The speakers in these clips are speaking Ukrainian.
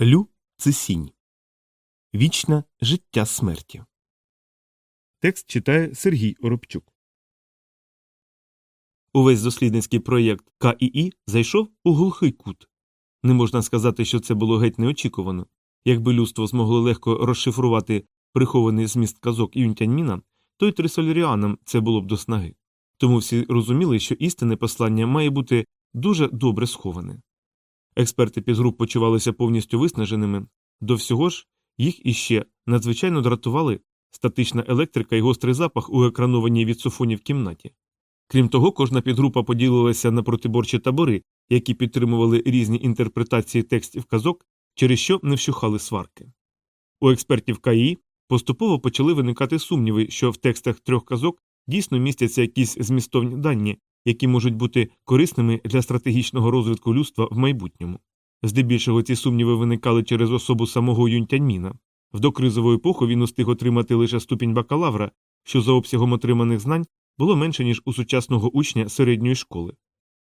Лю це сінь. Вічне життя смерті. Текст читає Сергій Оробчук. Увесь дослідницький проєкт КІІ зайшов у глухий кут. Не можна сказати, що це було геть неочікувано. Якби людство змогло легко розшифрувати прихований зміст казок Юнтяньміна, то й трисоляріанам це було б до снаги. Тому всі розуміли, що істинне послання має бути дуже добре сховане. Експерти підгруп почувалися повністю виснаженими, до всього ж їх іще надзвичайно дратували статична електрика і гострий запах у екранованій від софонів кімнаті. Крім того, кожна підгрупа поділилася на протиборчі табори, які підтримували різні інтерпретації текстів казок, через що не вщухали сварки. У експертів КАІ поступово почали виникати сумніви, що в текстах трьох казок дійсно містяться якісь змістовні дані, які можуть бути корисними для стратегічного розвитку людства в майбутньому. Здебільшого ці сумніви виникали через особу самого Юнтяньміна. В докризову епоху він устиг отримати лише ступінь бакалавра, що за обсягом отриманих знань було менше, ніж у сучасного учня середньої школи.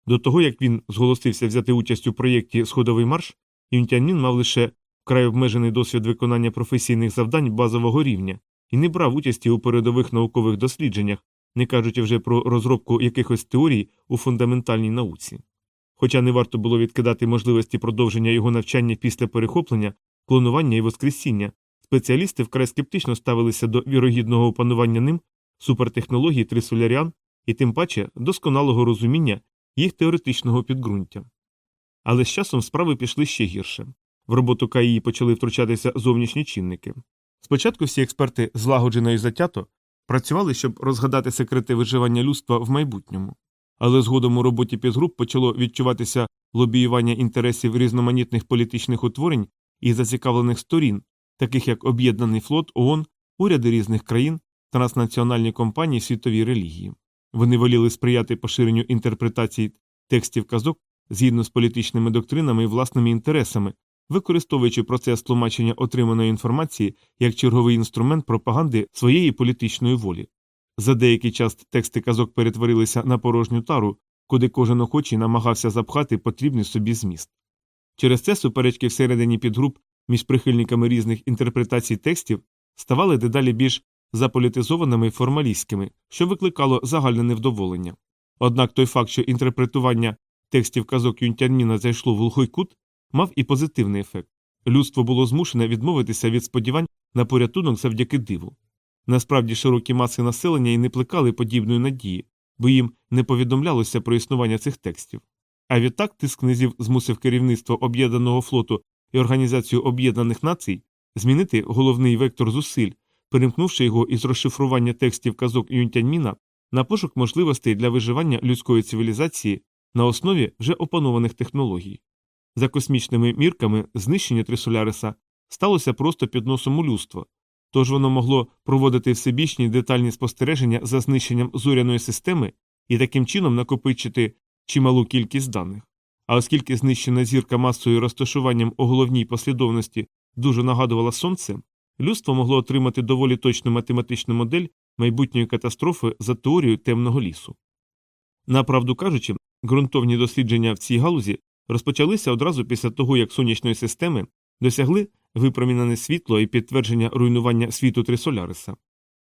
До того як він зголосився взяти участь у проєкті Сходовий марш, Юнтяньмін мав лише вкрай обмежений досвід виконання професійних завдань базового рівня і не брав участі у передових наукових дослідженнях, не кажучи вже про розробку якихось теорій у фундаментальній науці. Хоча не варто було відкидати можливості продовження його навчання після перехоплення, клонування і воскресіння, спеціалісти вкрай скептично ставилися до вірогідного опанування ним супертехнологій трисолярян і тим паче досконалого розуміння їх теоретичного підґрунтя. Але з часом справи пішли ще гірше. В роботу КАІ почали втручатися зовнішні чинники. Спочатку всі експерти злагоджено і затято працювали, щоб розгадати секрети виживання людства в майбутньому. Але згодом у роботі підгруп почало відчуватися лобіювання інтересів різноманітних політичних утворень і зацікавлених сторін, таких як Об'єднаний флот, ООН, уряди різних країн, транснаціональні компанії світові релігії. Вони воліли сприяти поширенню інтерпретацій текстів казок згідно з політичними доктринами і власними інтересами, використовуючи процес тлумачення отриманої інформації як черговий інструмент пропаганди своєї політичної волі. За деякий час тексти казок перетворилися на порожню тару, куди кожен охочий намагався запхати потрібний собі зміст. Через це суперечки всередині підгруп між прихильниками різних інтерпретацій текстів ставали дедалі більш заполітизованими і формалістськими, що викликало загальне невдоволення. Однак той факт, що інтерпретування текстів казок Юнтянміна зайшло в глухий кут, мав і позитивний ефект. Людство було змушене відмовитися від сподівань на порятунок завдяки диву. Насправді широкі маси населення і не плекали подібної надії, бо їм не повідомлялося про існування цих текстів. А відтак тиск князів змусив керівництво об'єднаного флоту і Організацію Об'єднаних Націй змінити головний вектор зусиль, перемкнувши його із розшифрування текстів казок Юнтяньміна на пошук можливостей для виживання людської цивілізації на основі вже опанованих технологій. За космічними мірками знищення Трисоляриса сталося просто під носом у людства, тож воно могло проводити всебічні детальні спостереження за знищенням зоряної системи і таким чином накопичити чималу кількість даних. А оскільки знищена зірка масою і розташуванням у головній послідовності дуже нагадувала сонце, людство могло отримати доволі точну математичну модель майбутньої катастрофи за теорією темного лісу. Направду кажучи, ґрунтовні дослідження в цій галузі розпочалися одразу після того, як сонячної системи досягли випромінене світло і підтвердження руйнування світу Трисоляриса.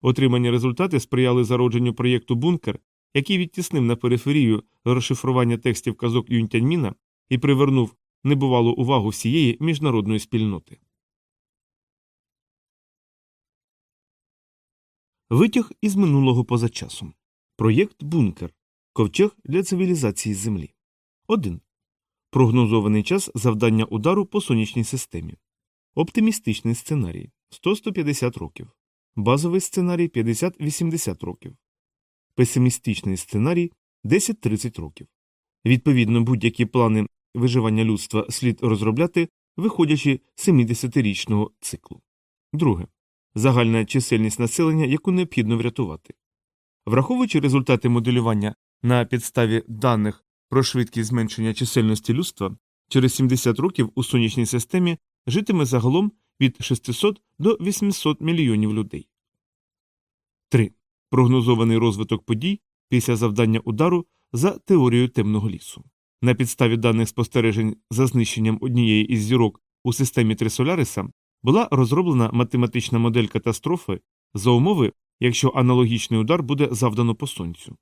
Отримані результати сприяли зародженню проєкту Бункер, який відтіснив на периферію розшифрування текстів казок Юнтяньміна і привернув небувалу увагу всієї міжнародної спільноти. Витяг із минулого поза часом. Проєкт Бункер. Ковчег для цивілізації Землі. 1. Прогнозований час завдання удару по сонячній системі. Оптимістичний сценарій 100-150 років. Базовий сценарій 50-80 років. Песимістичний сценарій 10-30 років. Відповідно, будь-які плани виживання людства слід розробляти, виходячи з 70-річного циклу. Друге. Загальна чисельність населення, яку необхідно врятувати. Враховуючи результати моделювання на підставі даних про швидкість зменшення чисельності людства, через 70 років у сонячній системі житиме загалом від 600 до 800 мільйонів людей. 3. Прогнозований розвиток подій після завдання удару за теорією темного лісу. На підставі даних спостережень за знищенням однієї із зірок у системі Трисоляриса була розроблена математична модель катастрофи за умови, якщо аналогічний удар буде завдано по сонцю.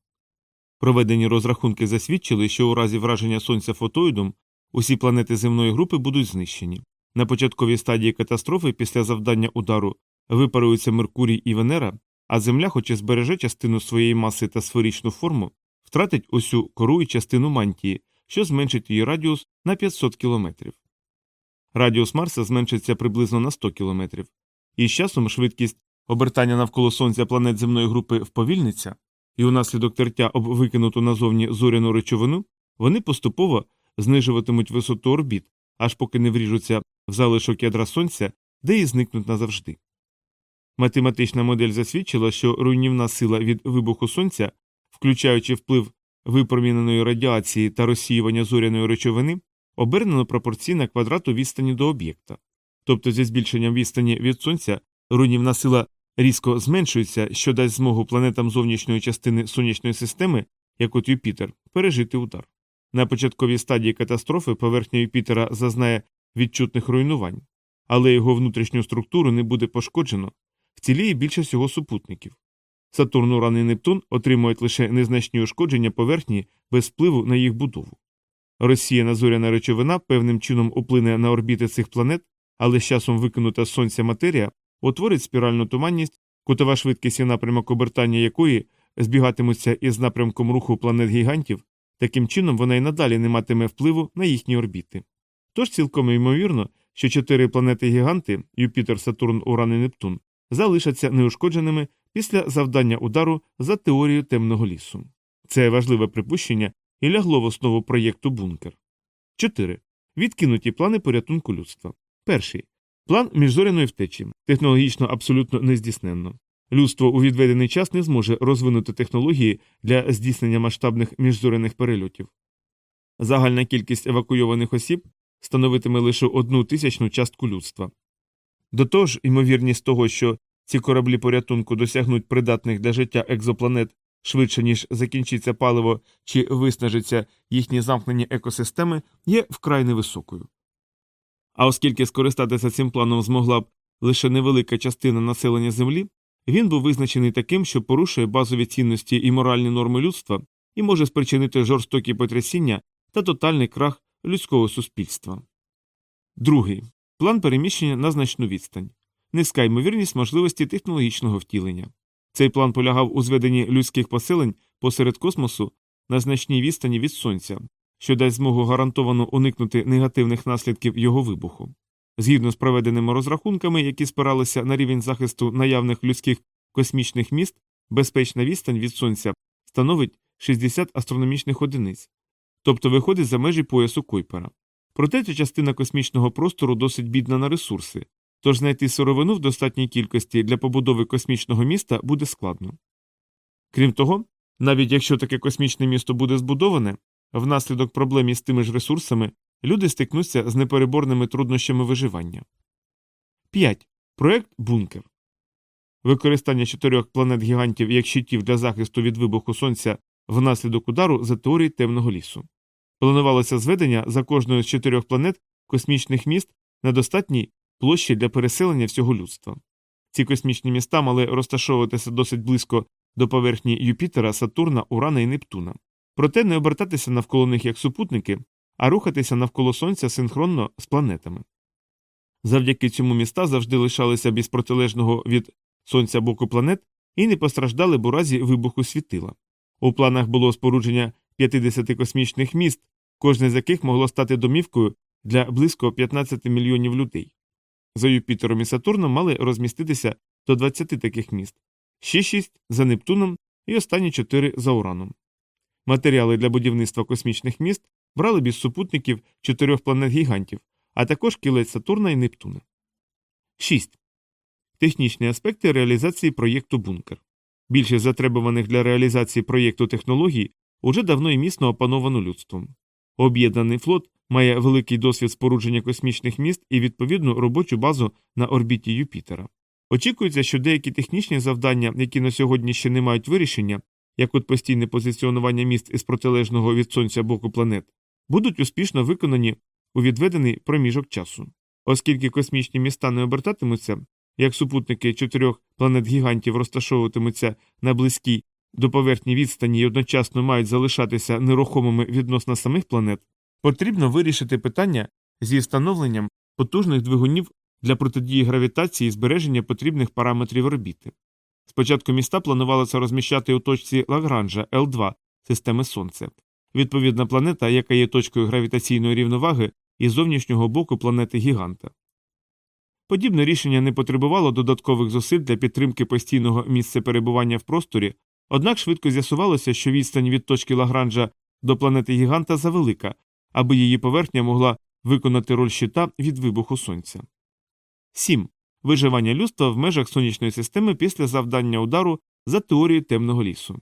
Проведені розрахунки засвідчили, що у разі враження сонця фотоїдом усі планети земної групи будуть знищені. На початковій стадії катастрофи після завдання удару випаруються Меркурій і Венера, а Земля, хоч і збереже частину своєї маси та сферичну форму, втратить усю кору і частину мантії, що зменшить її радіус на 500 кілометрів. Радіус Марса зменшиться приблизно на 100 кілометрів, і з часом швидкість обертання навколо Сонця планет земної групи вповільниться, і унаслідок тертя об викинуту назовні зоряну речовину вони поступово знижуватимуть висоту орбіт, аж поки не вріжуться в залишок ядра Сонця, де і зникнуть назавжди. Математична модель засвідчила, що руйнівна сила від вибуху Сонця, включаючи вплив випроміненої радіації та розсіювання зоряної речовини, обернено пропорційна квадрату відстані до об'єкта. Тобто зі збільшенням відстані від Сонця руйнівна сила різко зменшується, що дасть змогу планетам зовнішньої частини сонячної системи, як от Юпітер, пережити удар. На початковій стадії катастрофи поверхня Юпітера зазнає відчутних руйнувань, але його внутрішню структуру не буде пошкоджено, вціліє більшість його супутників. Сатурн, Уран і Нептун отримують лише незначні ушкодження поверхні без впливу на їх будову. Розсіяна зоряна речовина певним чином уплине на орбіти цих планет, але з часом викинута з сонця матерія утворить спіральну туманність, кутова швидкість і напрямок обертання якої збігатимуться із напрямком руху планет гігантів, таким чином вона й надалі не матиме впливу на їхні орбіти. Тож цілком ймовірно, що чотири планети гіганти Юпітер, Сатурн, Уран і Нептун залишаться неушкодженими після завдання удару за теорією темного лісу. Це важливе припущення і лягло в основу проєкту бункер. 4. Відкинуті плани порятунку людства. Перший план міжзоряної втечі, технологічно абсолютно нездійсненно. Людство у відведений час не зможе розвинути технології для здійснення масштабних міжзоряних перельотів. Загальна кількість евакуйованих осіб становитиме лише одну тисячну частку людства. До того ж, ймовірність того, що ці кораблі порятунку досягнуть придатних для життя екзопланет швидше, ніж закінчиться паливо чи виснажиться їхні замкнені екосистеми, є вкрай невисокою. А оскільки скористатися цим планом змогла б лише невелика частина населення Землі, він був визначений таким, що порушує базові цінності і моральні норми людства і може спричинити жорстокі потрясіння та тотальний крах людського суспільства. Другий план переміщення на значну відстань, низька ймовірність можливості технологічного втілення. Цей план полягав у зведенні людських поселень посеред космосу на значній відстані від сонця, що дасть змогу гарантовано уникнути негативних наслідків його вибуху. Згідно з проведеними розрахунками, які спиралися на рівень захисту наявних людських космічних міст, безпечна відстань від сонця становить 60 астрономічних одиниць, тобто виходить за межі поясу Койпера. Проте ця частина космічного простору досить бідна на ресурси, тож знайти сировину в достатній кількості для побудови космічного міста буде складно. Крім того, навіть якщо таке космічне місто буде збудоване, внаслідок проблем із тими ж ресурсами люди стикнуться з непереборними труднощами виживання. 5. Проект Бункер Використання чотирьох планет гігантів як щитів для захисту від вибуху сонця внаслідок удару за теорією темного лісу. Планувалося зведення за кожною з чотирьох планет космічних міст на достатній площі для переселення всього людства. Ці космічні міста мали розташовуватися досить близько до поверхні Юпітера, Сатурна, Урана і Нептуна, проте не обертатися навколо них як супутники, а рухатися навколо Сонця синхронно з планетами. Завдяки цьому міста завжди лишалися без протилежного від Сонця боку планет і не постраждали б у разі вибуху світила. У планах було спорудження 50 космічних міст, кожне з яких могло стати домівкою для близько 15 мільйонів людей. За Юпітером і Сатурном мали розміститися до 20 таких міст, ще 6 за Нептуном і останні 4 за Ураном. Матеріали для будівництва космічних міст брали без супутників чотирьох планет гігантів, а також кілець Сатурна і Нептуна. 6. Технічні аспекти реалізації проєкту Бункер. Більшість затребуваних для реалізації проєкту технологій уже давно і міцно опановано людством. Об'єднаний флот має великий досвід спорудження космічних міст і відповідну робочу базу на орбіті Юпітера. Очікується, що деякі технічні завдання, які на сьогодні ще не мають вирішення, як от постійне позиціонування міст із протилежного від сонця боку планет, будуть успішно виконані у відведений проміжок часу. Оскільки космічні міста не обертатимуться, як супутники чотирьох планет гігантів розташовуватимуться на близькій до поверхні відстані і одночасно мають залишатися нерухомими відносно самих планет, потрібно вирішити питання зі встановленням потужних двигунів для протидії гравітації і збереження потрібних параметрів орбіти. Спочатку міста планувалося розміщати у точці Лагранжа Л2 системи Сонця, відповідна планета, яка є точкою гравітаційної рівноваги і зовнішнього боку планети Гіганта. Подібне рішення не потребувало додаткових зусиль для підтримки постійного місця перебування в просторі, однак швидко з'ясувалося, що відстань від точки Лагранжа до планети Гіганта завелика, аби її поверхня могла виконати роль щита від вибуху сонця. 7. Виживання людства в межах сонячної системи після завдання удару за теорією темного лісу.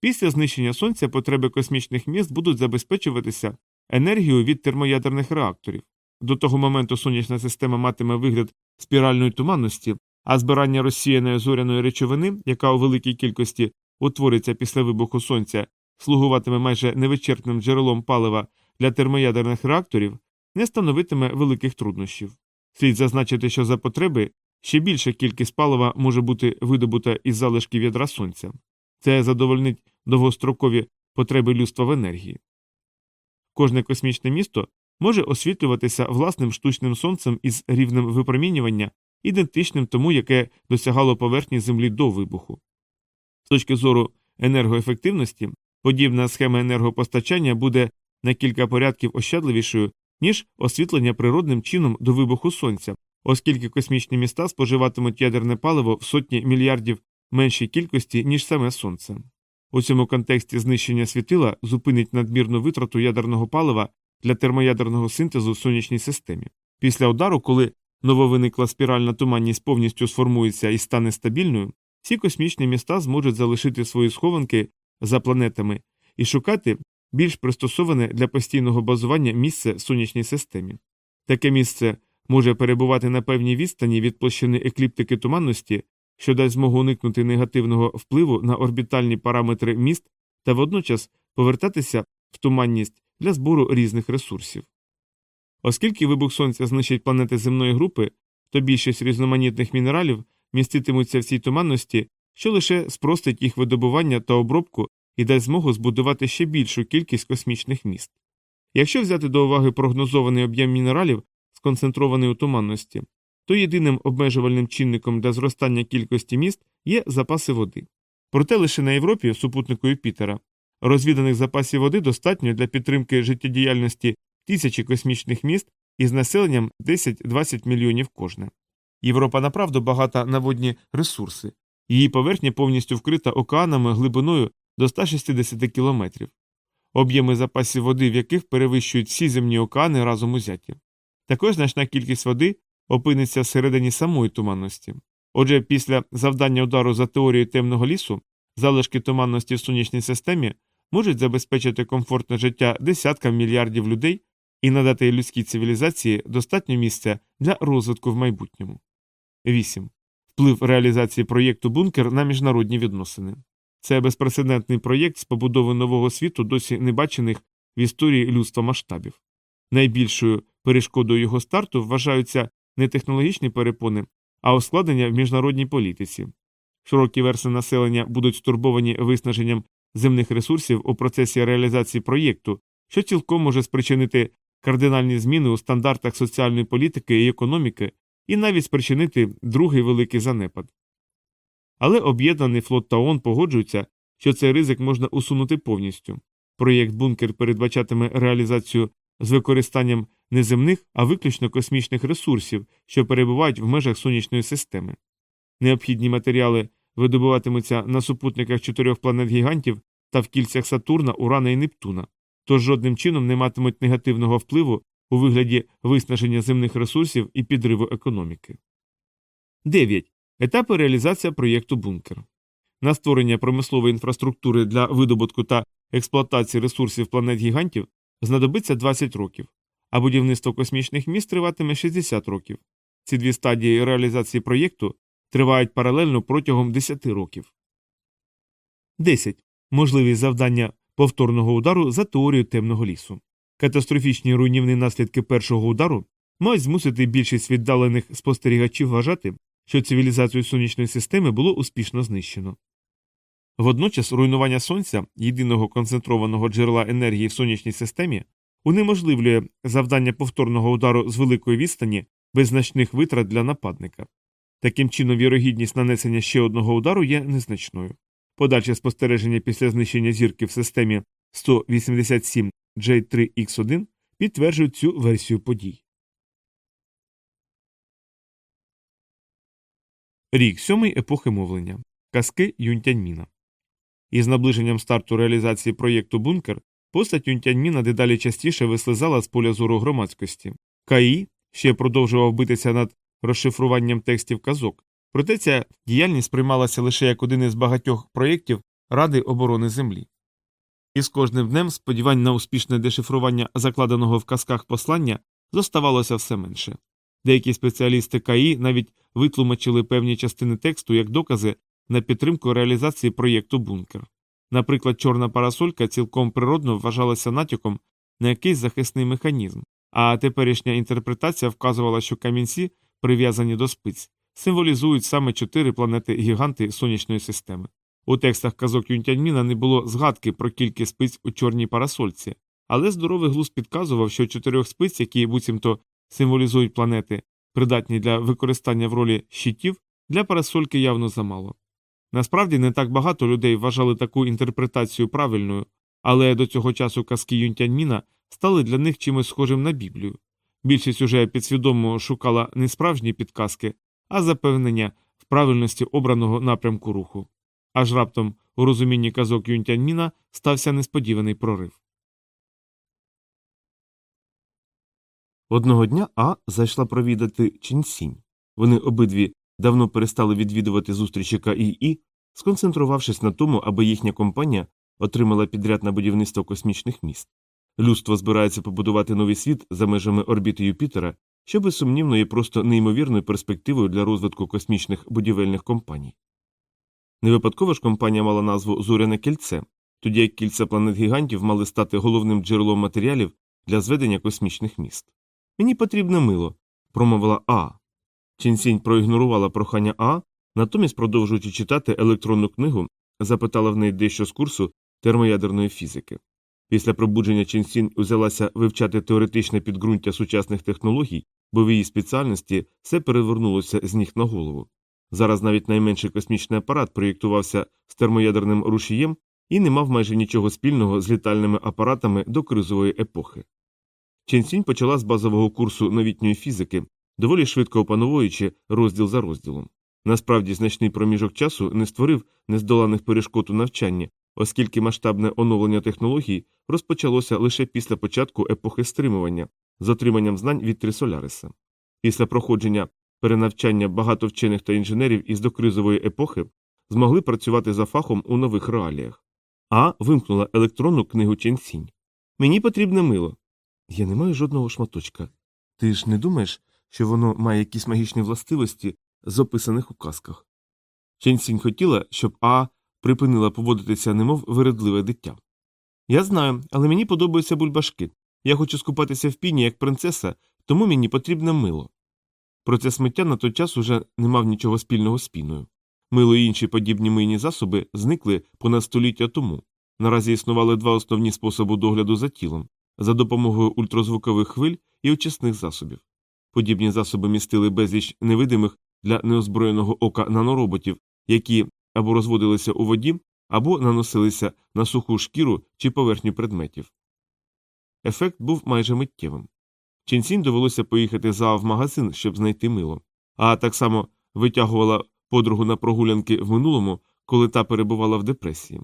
Після знищення сонця потреби космічних міст будуть забезпечуватися енергією від термоядерних реакторів. До того моменту сонячна система матиме вигляд спіральної туманності, а збирання розсіяної зоряної речовини, яка у великій кількості утвориться після вибуху сонця, слугуватиме майже невичерпним джерелом палива для термоядерних реакторів, не становитиме великих труднощів. Слід зазначити, що за потреби ще більша кількість палива може бути видобута із залишків ядра сонця. Це задовольнить довгострокові потреби людства в енергії. Кожне космічне місто може освітлюватися власним штучним сонцем із рівнем випромінювання, ідентичним тому, яке досягало поверхні Землі до вибуху. З точки зору енергоефективності, подібна схема енергопостачання буде на кілька порядків ощадливішою, ніж освітлення природним чином до вибуху сонця, оскільки космічні міста споживатимуть ядерне паливо в сотні мільярдів меншій кількості, ніж саме сонце. У цьому контексті знищення світила зупинить надмірну витрату ядерного палива для термоядерного синтезу в сонячній системі. Після удару, коли нововиникла спіральна туманність повністю сформується і стане стабільною, всі космічні міста зможуть залишити свої схованки за планетами і шукати більш пристосоване для постійного базування місце в сонячній системі. Таке місце може перебувати на певній відстані від площини екліптики туманності, що дасть змогу уникнути негативного впливу на орбітальні параметри міст та водночас повертатися в туманність для збору різних ресурсів. Оскільки вибух сонця знищить планети земної групи, то більшість різноманітних мінералів міститимуться в цій туманності, що лише спростить їх видобування та обробку і дасть змогу збудувати ще більшу кількість космічних міст. Якщо взяти до уваги прогнозований об'єм мінералів, сконцентрований у туманності, то єдиним обмежувальним чинником для зростання кількості міст є запаси води. Проте лише на Європі, супутнику Юпітера, розвіданих запасів води достатньо для підтримки життєдіяльності тисячі космічних міст із населенням 10-20 мільйонів кожне. Європа направду багата на водні ресурси, її поверхня повністю вкрита океанами глибиною до 160 кілометрів, об'єми запасів води, в яких перевищують всі земні океани разом узяті. Також значна кількість води опиниться всередині самої туманності. Отже, після завдання удару за теорією темного лісу залишки туманності в сонячній системі можуть забезпечити комфортне життя десяткам мільярдів людей і надати людській цивілізації достатньо місця для розвитку в майбутньому. 8. Вплив реалізації проєкту бункер на міжнародні відносини. Це безпрецедентний проєкт з побудови нового світу, досі не бачених в історії людства масштабів. Найбільшою перешкодою його старту вважаються не технологічні перепони, а ускладнення в міжнародній політиці. Широкі верси населення будуть стурбовані виснаженням земних ресурсів у процесі реалізації проєкту, що цілком може спричинити кардинальні зміни у стандартах соціальної політики і економіки і навіть спричинити другий великий занепад. Але об'єднаний флот та ООН погоджуються, що цей ризик можна усунути повністю. Проєкт бункер передбачатиме реалізацію з використанням не земних, а виключно космічних ресурсів, що перебувають в межах сонячної системи. Необхідні матеріали видобуватимуться на супутниках чотирьох планет гігантів та в кільцях Сатурна, Урана і Нептуна, тож жодним чином не матимуть негативного впливу у вигляді виснаження земних ресурсів і підриву економіки. 9. Етапи реалізації проєкту бункер. На створення промислової інфраструктури для видобутку та експлуатації ресурсів планет гігантів знадобиться 20 років, а будівництво космічних міст триватиме 60 років. Ці дві стадії реалізації проєкту тривають паралельно протягом 10 років. 10. Можливість завдання повторного удару за теорією темного лісу. Катастрофічні руйнівні наслідки першого удару мають змусити більшість віддалених спостерігачів вважати, що цивілізацію сонячної системи було успішно знищено. Водночас руйнування сонця, єдиного концентрованого джерела енергії в сонячній системі, унеможливлює завдання повторного удару з великої відстані без значних витрат для нападника. Таким чином, вірогідність нанесення ще одного удару є незначною. Подальше спостереження після знищення зірки в системі 187 J3X1 підтверджують цю версію подій. Рік сьомий епохи мовлення. Казки Юнтяньміна. Із наближенням старту реалізації проєкту Бункер постать Юнтяньміна дедалі частіше вислизала з поля зору громадськості. КАІ ще продовжував битися над розшифруванням текстів казок, проте ця діяльність сприймалася лише як один із багатьох проєктів Ради оборони Землі. І з кожним днем сподівань на успішне дешифрування закладеного в казках послання зоставалося все менше. Деякі спеціалісти КАІ навіть витлумачили певні частини тексту як докази на підтримку реалізації проєкту Бункер. Наприклад, чорна парасолька цілком природно вважалася натяком на якийсь захисний механізм, а теперішня інтерпретація вказувала, що камінці, прив'язані до спиць, символізують саме чотири планети гіганти сонячної системи. У текстах казок Юнтяньміна не було згадки про кількість спиць у чорній парасольці, але здоровий глузд підказував, що чотирьох спиць, які буцімто символізують планети, придатні для використання в ролі щитів, для парасольки явно замало. Насправді не так багато людей вважали таку інтерпретацію правильною, але до цього часу казки Юнтяньміна стали для них чимось схожим на Біблію. Більшість уже підсвідомо шукала не справжні підказки, а запевнення в правильності обраного напрямку руху. Аж раптом у розумінні казок Юнтяньміна стався несподіваний прорив. Одного дня А зайшла провідати Чінсінь. Вони обидві давно перестали відвідувати зустрічі КІІ, сконцентрувавшись на тому, аби їхня компанія отримала підряд на будівництво космічних міст. Людство збирається побудувати новий світ за межами орбіти Юпітера, що безсумнівно є просто неймовірною перспективою для розвитку космічних будівельних компаній. Не випадково ж компанія мала назву Зоряне кільце, тоді як кільця планет гігантів мали стати головним джерелом матеріалів для зведення космічних міст. Мені потрібне мило, промовила А. Чінсінь проігнорувала прохання А, натомість, продовжуючи читати електронну книгу, запитала в неї дещо з курсу термоядерної фізики. Після пробудження Чінсінь узялася вивчати теоретичне підґрунтя сучасних технологій, бо в її спеціальності все перевернулося з ніг на голову. Зараз навіть найменший космічний апарат проєктувався з термоядерним рушієм і не мав майже нічого спільного з літальними апаратами до кризової епохи. Ченсінь почала з базового курсу новітньої фізики, доволі швидко опановуючи розділ за розділом. Насправді, значний проміжок часу не створив нездоланих перешкод у навчанні, оскільки масштабне оновлення технологій розпочалося лише після початку епохи стримування з отриманням знань від Трисоляриса. Після проходження перенавчання багато вчених та інженерів із докризової епохи змогли працювати за фахом у нових реаліях. А вимкнула електронну книгу Ченсінь. Мені потрібне мило. Я не маю жодного шматочка. Ти ж не думаєш, що воно має якісь магічні властивості з описаних у казках? Ченсінь хотіла, щоб А припинила поводитися, немов вередливе дитя. Я знаю, але мені подобаються бульбашки. Я хочу скупатися в піні як принцеса, тому мені потрібне мило. Проте смиття на той час уже не мав нічого спільного з піною. Мило і інші подібні мийні засоби зникли понад століття тому. Наразі існували два основні способи догляду за тілом за допомогою ультразвукових хвиль і очисних засобів. Подібні засоби містили безліч невидимих для неозброєного ока нанороботів, які або розводилися у воді, або наносилися на суху шкіру чи поверхню предметів. Ефект був майже миттєвим. Ченсінь довелося поїхати за в магазин, щоб знайти мило, а так само витягувала подругу на прогулянки в минулому, коли та перебувала в депресії.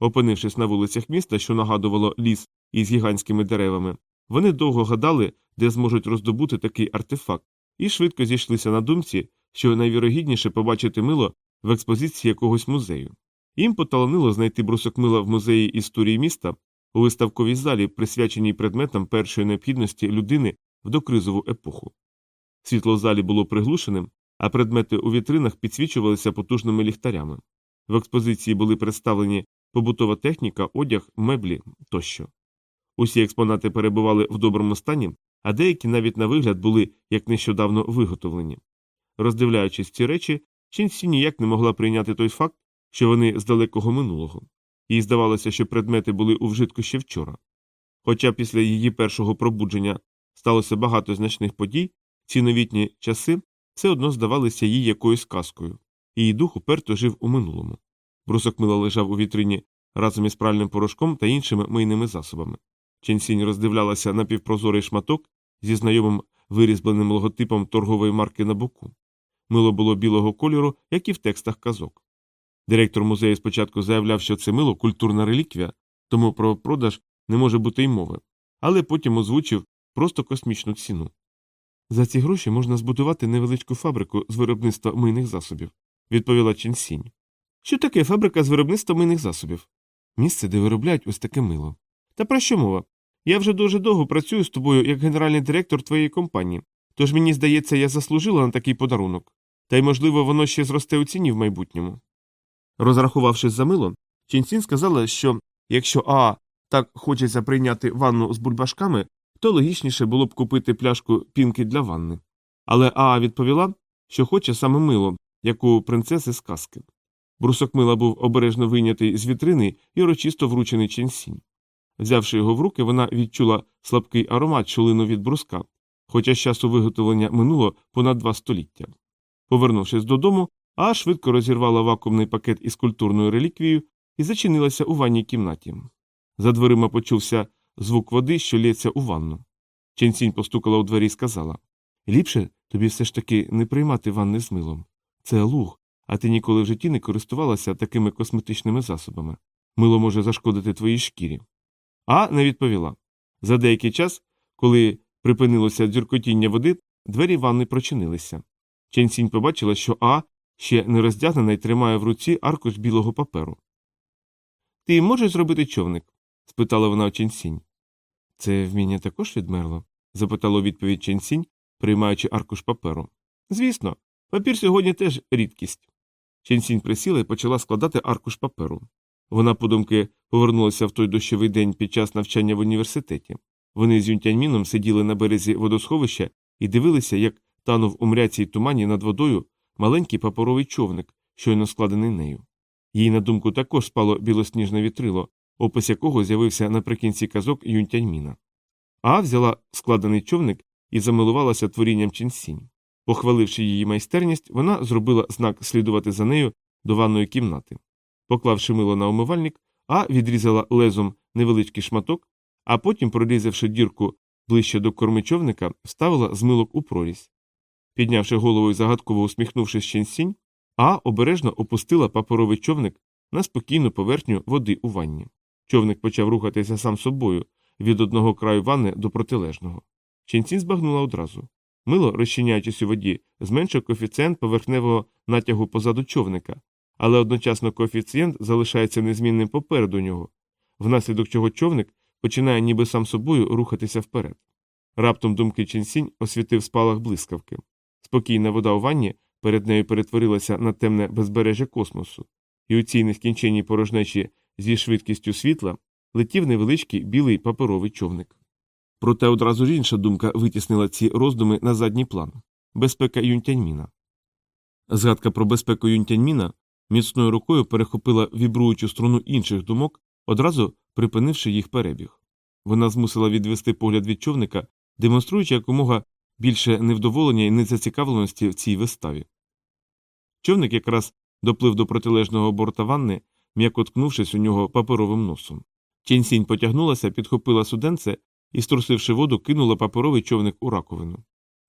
Опинившись на вулицях міста, що нагадувало ліс із гігантськими деревами, вони довго гадали, де зможуть роздобути такий артефакт, і швидко зійшлися на думці, що найвірогідніше побачити мило в експозиції якогось музею. Їм поталанило знайти брусок мила в музеї історії міста у виставковій залі, присвяченій предметам першої необхідності людини в докризову епоху. Світло в залі було приглушеним, а предмети у вітринах підсвічувалися потужними ліхтарями. В експозиції були представлені побутова техніка, одяг, меблі тощо. Усі експонати перебували в доброму стані, а деякі навіть на вигляд були як нещодавно виготовлені. Роздивляючись ці речі, Ченсі ніяк не могла прийняти той факт, що вони з далекого минулого. Їй здавалося, що предмети були у вжитку ще вчора. Хоча після її першого пробудження сталося багато значних подій, ці новітні часи все одно здавалися їй якоюсь казкою, її дух уперто жив у минулому. Брусок мила лежав у вітрині разом із пральним порошком та іншими мийними засобами. Ченсінь роздивлялася напівпрозорий шматок зі знайомим вирізбленим логотипом торгової марки на боку. Мило було білого кольору, як і в текстах казок. Директор музею спочатку заявляв, що це мило культурна реліквія, тому про продаж не може бути й мови, але потім озвучив просто космічну ціну. За ці гроші можна збудувати невеличку фабрику з виробництва мийних засобів, відповіла Ченсінь. Що таке фабрика з виробництва мийних засобів? Місце, де виробляють ось таке мило. Та про що мова? Я вже дуже довго працюю з тобою як генеральний директор твоєї компанії, тож мені здається, я заслужила на такий подарунок, та й, можливо, воно ще зросте у ціні в майбутньому. Розрахувавшись за мило, Ченсін сказала, що якщо А так хочеться прийняти ванну з бульбашками, то логічніше було б купити пляшку пінки для ванни. Але Аа відповіла, що хоче саме мило, як у принцеси з казки. Брусок мила був обережно вийнятий з вітрини і урочисто вручений ченсінь. Взявши його в руки, вона відчула слабкий аромат, що від бруска, хоча з часу виготовлення минуло понад два століття. Повернувшись додому, Аа швидко розірвала вакуумний пакет із культурною реліквією і зачинилася у ванній кімнаті. За дверима почувся звук води, що лється у ванну. Ченсінь постукала у двері і сказала Ліпше тобі все ж таки не приймати ванни з милом. Це луг, а ти ніколи в житті не користувалася такими косметичними засобами. Мило може зашкодити твоїй шкірі. А не відповіла. За деякий час, коли припинилося дзюркотіння води, двері ванни прочинилися. Ченсінь побачила, що А ще не роздягнена і тримає в руці аркуш білого паперу. Ти можеш зробити човник? спитала вона у Ченсінь. Це вміння також відмерло? запитала у відповідь Ченсінь, приймаючи аркуш паперу. Звісно, папір сьогодні теж рідкість. Ченсінь присіла і почала складати аркуш паперу. Вона, подумки, повернулася в той дощовий день під час навчання в університеті. Вони з Юнтяньміном сиділи на березі водосховища і дивилися, як танув у мряцій тумані над водою маленький паперовий човник, щойно складений нею. Їй на думку також спало білосніжне вітрило, опис якого з'явився наприкінці казок Юнтяньміна. А взяла складений човник і замилувалася творінням Ченсінь. Похваливши її майстерність, вона зробила знак слідувати за нею до ванної кімнати. Поклавши мило на умивальник, А відрізала лезом невеличкий шматок, а потім, прорізавши дірку ближче до корми човника, вставила змилок у прорізь. Піднявши голову і загадково усміхнувшись Ченсінь, А обережно опустила паперовий човник на спокійну поверхню води у ванні. Човник почав рухатися сам собою від одного краю ванни до протилежного. Ченсінь збагнула одразу. Мило, розчиняючись у воді, зменшив коефіцієнт поверхневого натягу позаду човника, але одночасно коефіцієнт залишається незмінним попереду нього, внаслідок чого човник починає ніби сам собою рухатися вперед. Раптом думки Ченсінь освітив спалах блискавки. Спокійна вода у ванні перед нею перетворилася на темне безбережжя космосу, і у цій нескінченній порожнечі зі швидкістю світла летів невеличкий білий паперовий човник. Проте одразу ж інша думка витіснила ці роздуми на задній план безпека Юнтяньміна. Згадка про безпеку Юнтяньміна міцною рукою перехопила вібруючу струну інших думок, одразу припинивши їх перебіг. Вона змусила відвести погляд від човника, демонструючи якомога більше невдоволення і незацікавленості в цій виставі. Човник якраз доплив до протилежного борта ванни, м'яко ткнувшись у нього паперовим носом. Ченсінь потягнулася, підхопила суденце і, струсивши воду, кинула паперовий човник у раковину.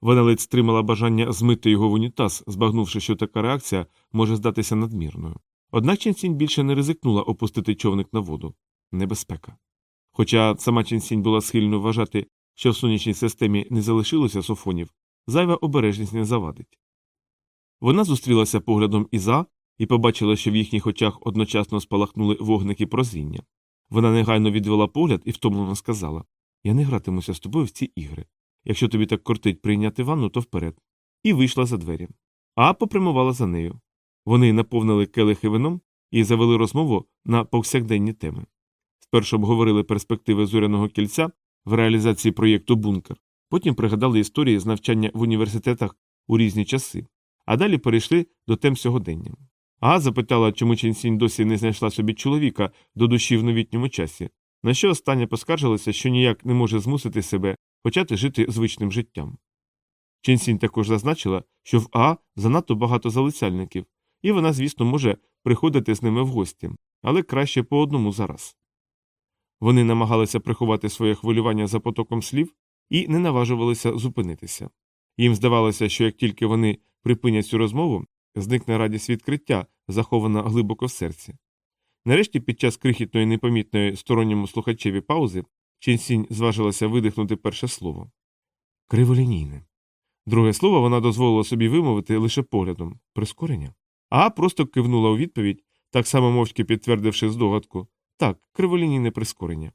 Вона ледь стримала бажання змити його в унітаз, збагнувши, що така реакція може здатися надмірною. Однак Ченсінь більше не ризикнула опустити човник на воду. Небезпека. Хоча сама Ченсінь була схильно вважати, що в сонячній системі не залишилося софонів, зайва обережність не завадить. Вона зустрілася поглядом Іза і побачила, що в їхніх очах одночасно спалахнули вогники прозріння. Вона негайно відвела погляд і втомлено сказала Я не гратимуся з тобою в ці ігри. Якщо тобі так кортить прийняти ванну, то вперед. І вийшла за двері. А попрямувала за нею. Вони наповнили келихи вином і завели розмову на повсякденні теми. Спершу обговорили перспективи зоряного кільця в реалізації проєкту Бункер, Потім пригадали історії з навчання в університетах у різні часи, а далі перейшли до тем сьогодення. Ага запитала, чому Ченсінь досі не знайшла собі чоловіка до душі в новітньому часі, на що остання поскаржилася, що ніяк не може змусити себе почати жити звичним життям. Ченсінь також зазначила, що в Аа занадто багато залицяльників, і вона, звісно, може приходити з ними в гості, але краще по одному зараз. Вони намагалися приховати своє хвилювання за потоком слів і не наважувалися зупинитися. Їм здавалося, що як тільки вони припинять цю розмову, зникне радість відкриття, захована глибоко в серці. Нарешті, під час крихітної непомітної сторонньому слухачеві паузи, Ченсінь зважилася видихнути перше слово криволінійне. Друге слово вона дозволила собі вимовити лише поглядом прискорення. А просто кивнула у відповідь, так само мовчки підтвердивши здогадку так, криволінійне прискорення.